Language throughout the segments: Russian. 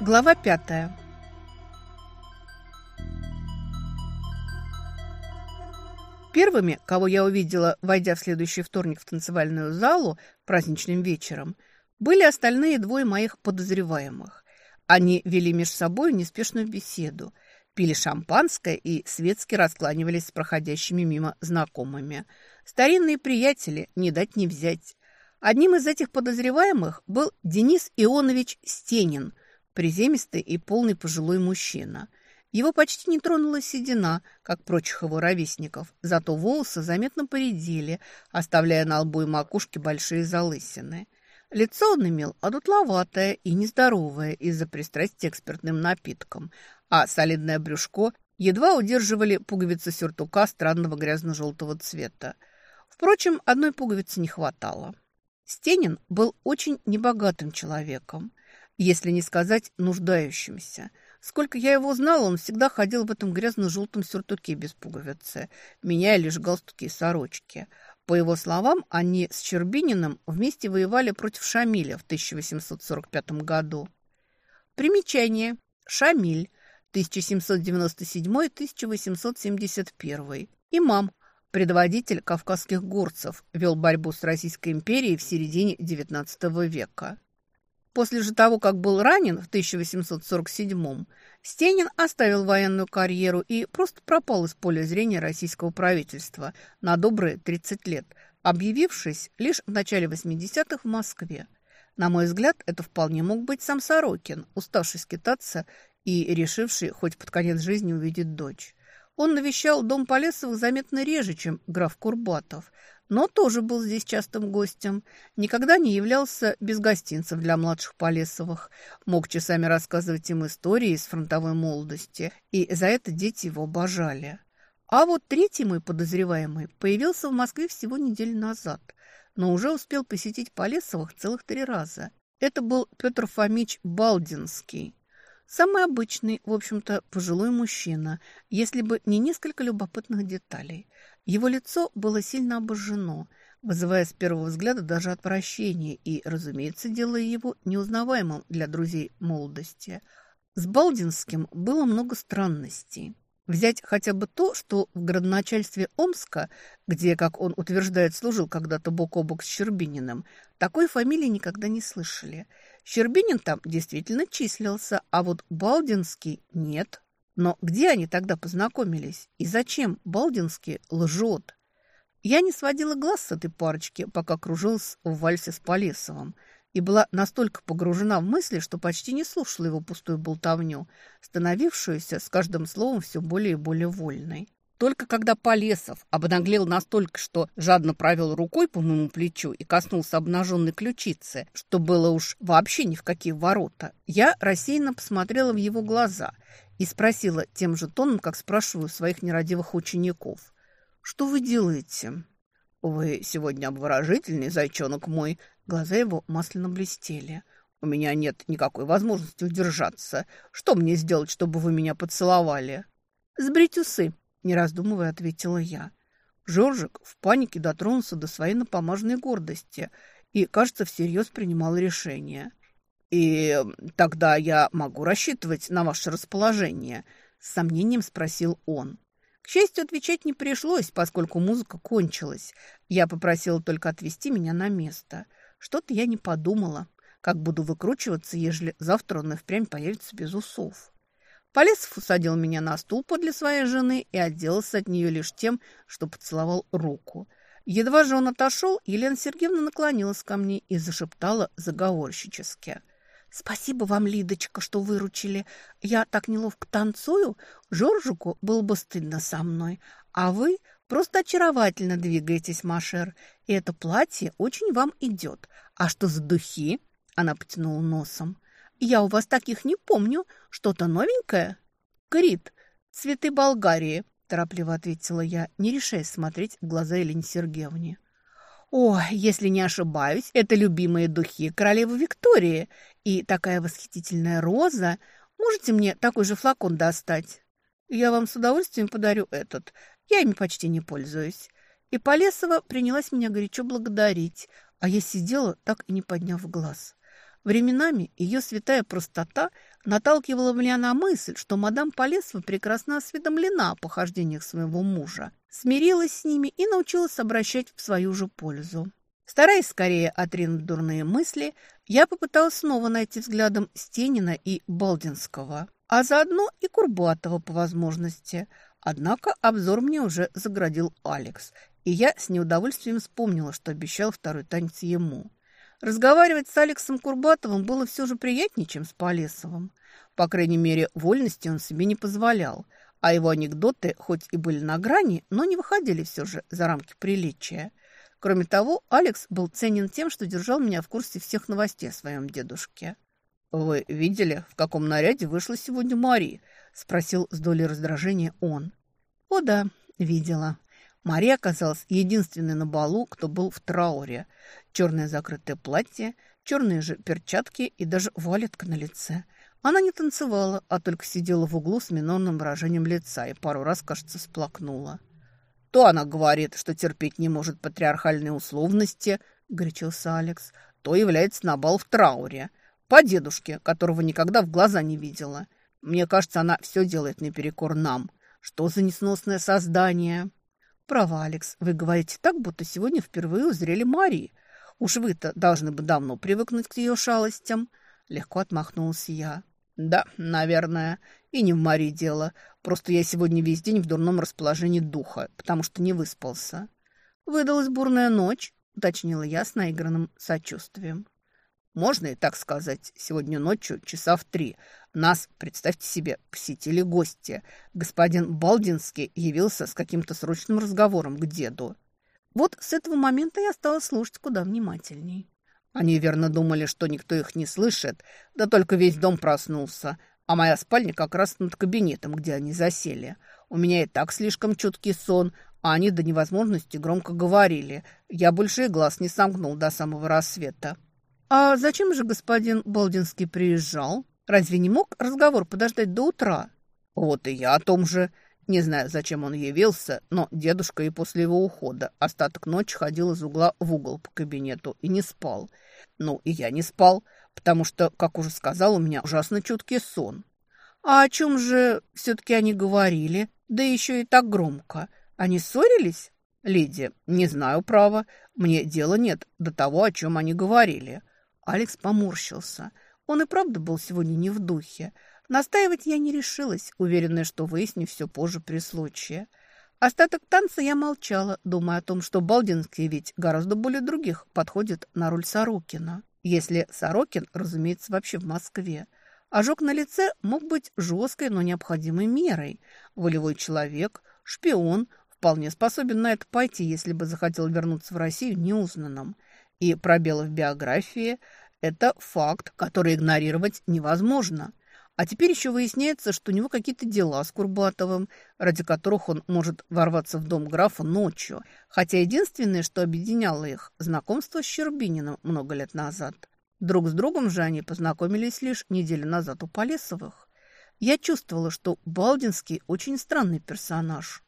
Глава пятая. Первыми, кого я увидела, войдя в следующий вторник в танцевальную залу праздничным вечером, были остальные двое моих подозреваемых. Они вели между собой неспешную беседу, пили шампанское и светски раскланивались с проходящими мимо знакомыми. Старинные приятели, не дать не взять. Одним из этих подозреваемых был Денис Ионович Стенин – приземистый и полный пожилой мужчина. Его почти не тронула седина, как прочих его ровесников, зато волосы заметно поредели, оставляя на лбу и макушке большие залысины. Лицо он имел одутловатое и нездоровое из-за пристрастия к экспертным напиткам, а солидное брюшко едва удерживали пуговицы сюртука странного грязно-желтого цвета. Впрочем, одной пуговицы не хватало. Стенин был очень небогатым человеком если не сказать нуждающимся. Сколько я его знала, он всегда ходил в этом грязно-желтом сюртуке без пуговицы, меняя лишь галстуки и сорочки. По его словам, они с Щербининым вместе воевали против Шамиля в 1845 году. Примечание. Шамиль. 1797-1871. Имам. Предводитель кавказских горцев. Вел борьбу с Российской империей в середине XIX века. После же того, как был ранен в 1847-м, Стенин оставил военную карьеру и просто пропал из поля зрения российского правительства на добрые 30 лет, объявившись лишь в начале 80-х в Москве. На мой взгляд, это вполне мог быть сам Сорокин, уставший скитаться и решивший хоть под конец жизни увидеть дочь. Он навещал дом Полесовых заметно реже, чем граф Курбатов, но тоже был здесь частым гостем. Никогда не являлся без гостинцев для младших Полесовых. Мог часами рассказывать им истории из фронтовой молодости, и за это дети его обожали. А вот третий мой подозреваемый появился в Москве всего неделю назад, но уже успел посетить Полесовых целых три раза. Это был Петр Фомич Балдинский. Самый обычный, в общем-то, пожилой мужчина, если бы не несколько любопытных деталей. Его лицо было сильно обожжено, вызывая с первого взгляда даже отвращение и, разумеется, делая его неузнаваемым для друзей молодости. С Балдинским было много странностей. Взять хотя бы то, что в градоначальстве Омска, где, как он утверждает, служил когда-то бок о бок с Щербининым, такой фамилии никогда не слышали. Щербинин там действительно числился, а вот Балдинский нет. Но где они тогда познакомились? И зачем Балдинский лжет? Я не сводила глаз с этой парочки, пока кружилась в вальсе с Полесовым, и была настолько погружена в мысли, что почти не слушала его пустую болтовню, становившуюся с каждым словом все более и более вольной. Только когда Полесов обнаглел настолько, что жадно провел рукой по моему плечу и коснулся обнаженной ключицы, что было уж вообще ни в какие ворота, я рассеянно посмотрела в его глаза и спросила тем же тоном, как спрашиваю своих нерадивых учеников. «Что вы делаете?» «Вы сегодня обворожительный, зайчонок мой». Глаза его масляно блестели. «У меня нет никакой возможности удержаться. Что мне сделать, чтобы вы меня поцеловали?» «Сбрить усы», — не раздумывая ответила я. Жоржик в панике дотронулся до своей напомаженной гордости и, кажется, всерьез принимал решение. «И тогда я могу рассчитывать на ваше расположение?» С сомнением спросил он. К счастью, отвечать не пришлось, поскольку музыка кончилась. Я попросила только отвезти меня на место. Что-то я не подумала, как буду выкручиваться, ежели завтра он и впрямь появится без усов. Полесов усадил меня на стул подле своей жены и отделался от нее лишь тем, что поцеловал руку. Едва же он отошел, Елена Сергеевна наклонилась ко мне и зашептала заговорщически – «Спасибо вам, Лидочка, что выручили. Я так неловко танцую. Жоржику было бы стыдно со мной. А вы просто очаровательно двигаетесь, Машер. И это платье очень вам идет. А что за духи?» Она потянула носом. «Я у вас таких не помню. Что-то новенькое?» «Крит. Цветы Болгарии», – торопливо ответила я, не решаясь смотреть в глаза Елене Сергеевне. О, если не ошибаюсь, это любимые духи королевы Виктории. И такая восхитительная роза. Можете мне такой же флакон достать? Я вам с удовольствием подарю этот. Я ими почти не пользуюсь. И Полесова принялась меня горячо благодарить, а я сидела, так и не подняв глаз. Временами ее святая простота наталкивала меня на мысль, что мадам Полесова прекрасно осведомлена о похождениях своего мужа, смирилась с ними и научилась обращать в свою же пользу. Стараясь скорее отринуть дурные мысли, я попыталась снова найти взглядом Стенина и Балдинского, а заодно и Курбатова по возможности. Однако обзор мне уже заградил Алекс, и я с неудовольствием вспомнила, что обещал второй танец ему. Разговаривать с Алексом Курбатовым было все же приятнее, чем с Полесовым. По крайней мере, вольности он себе не позволял, а его анекдоты хоть и были на грани, но не выходили все же за рамки приличия. Кроме того, Алекс был ценен тем, что держал меня в курсе всех новостей о своем дедушке. «Вы видели, в каком наряде вышла сегодня Мари?» – спросил с долей раздражения он. «О да, видела». Мария оказалась единственной на балу, кто был в трауре. Черное закрытое платье, черные же перчатки и даже валетка на лице. Она не танцевала, а только сидела в углу с минорным выражением лица и пару раз, кажется, сплакнула. То она говорит, что терпеть не может патриархальные условности, горячился Алекс, то является на бал в трауре. По дедушке, которого никогда в глаза не видела. Мне кажется, она все делает наперекор нам. Что за несносное создание? Право, Алекс, вы говорите так, будто сегодня впервые узрели Мари. Уж вы-то должны бы давно привыкнуть к ее шалостям. Легко отмахнулся я. Да, наверное. И не в Мари дело. Просто я сегодня весь день в дурном расположении духа, потому что не выспался. Выдалась бурная ночь, уточнила я с наигранным сочувствием. Можно и так сказать. Сегодня ночью, часа в три, нас, представьте себе, посетили гости. Господин Балдинский явился с каким-то срочным разговором к деду. Вот с этого момента я стала слушать куда внимательней. Они верно думали, что никто их не слышит, да только весь дом проснулся, а моя спальня как раз над кабинетом, где они засели. У меня и так слишком чуткий сон, а они до невозможности громко говорили. Я больше и глаз не сомкнул до самого рассвета. «А зачем же господин Болдинский приезжал? Разве не мог разговор подождать до утра?» «Вот и я о том же. Не знаю, зачем он явился, но дедушка и после его ухода остаток ночи ходил из угла в угол по кабинету и не спал. Ну, и я не спал, потому что, как уже сказал, у меня ужасно чуткий сон. А о чем же все-таки они говорили? Да еще и так громко. Они ссорились? Леди, не знаю, право. Мне дела нет до того, о чем они говорили. Алекс поморщился. Он и правда был сегодня не в духе. Настаивать я не решилась, уверенная, что выясню все позже при случае. Остаток танца я молчала, думая о том, что Балдинский ведь гораздо более других подходит на роль Сорокина. Если Сорокин, разумеется, вообще в Москве. Ожог на лице мог быть жесткой, но необходимой мерой. Волевой человек, шпион, вполне способен на это пойти, если бы захотел вернуться в Россию неузнанным. И пробелы в биографии – это факт, который игнорировать невозможно. А теперь еще выясняется, что у него какие-то дела с Курбатовым, ради которых он может ворваться в дом графа ночью. Хотя единственное, что объединяло их – знакомство с Щербининым много лет назад. Друг с другом же они познакомились лишь неделю назад у Полесовых. Я чувствовала, что Балдинский очень странный персонаж.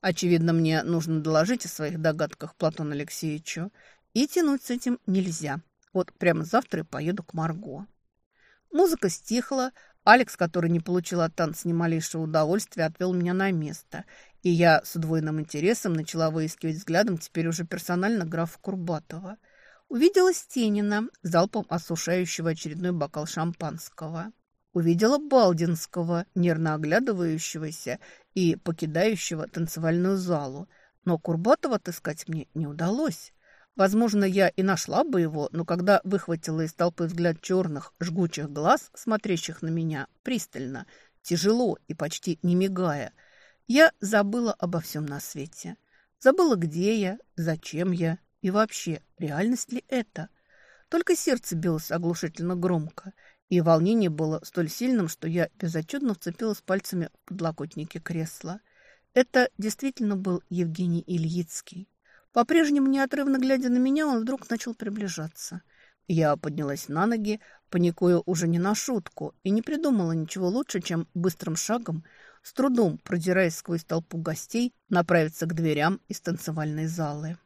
Очевидно, мне нужно доложить о своих догадках Платону Алексеевичу. И тянуть с этим нельзя. Вот прямо завтра я поеду к Марго. Музыка стихла, Алекс, который не получил от танца ни малейшего удовольствия, отвел меня на место, и я с удвоенным интересом начала выискивать взглядом теперь уже персонально графа Курбатова. Увидела Стенина, залпом осушающего очередной бокал шампанского. Увидела Балдинского, нервно оглядывающегося и покидающего танцевальную залу. Но Курбатова отыскать мне не удалось. Возможно, я и нашла бы его, но когда выхватила из толпы взгляд черных, жгучих глаз, смотрящих на меня пристально, тяжело и почти не мигая, я забыла обо всем на свете. Забыла, где я, зачем я и вообще, реальность ли это. Только сердце билось оглушительно громко, и волнение было столь сильным, что я безотчетно вцепилась пальцами в подлокотники кресла. Это действительно был Евгений Ильицкий. По-прежнему, неотрывно глядя на меня, он вдруг начал приближаться. Я поднялась на ноги, паникуя уже не на шутку, и не придумала ничего лучше, чем быстрым шагом, с трудом продираясь сквозь толпу гостей, направиться к дверям из танцевальной залы.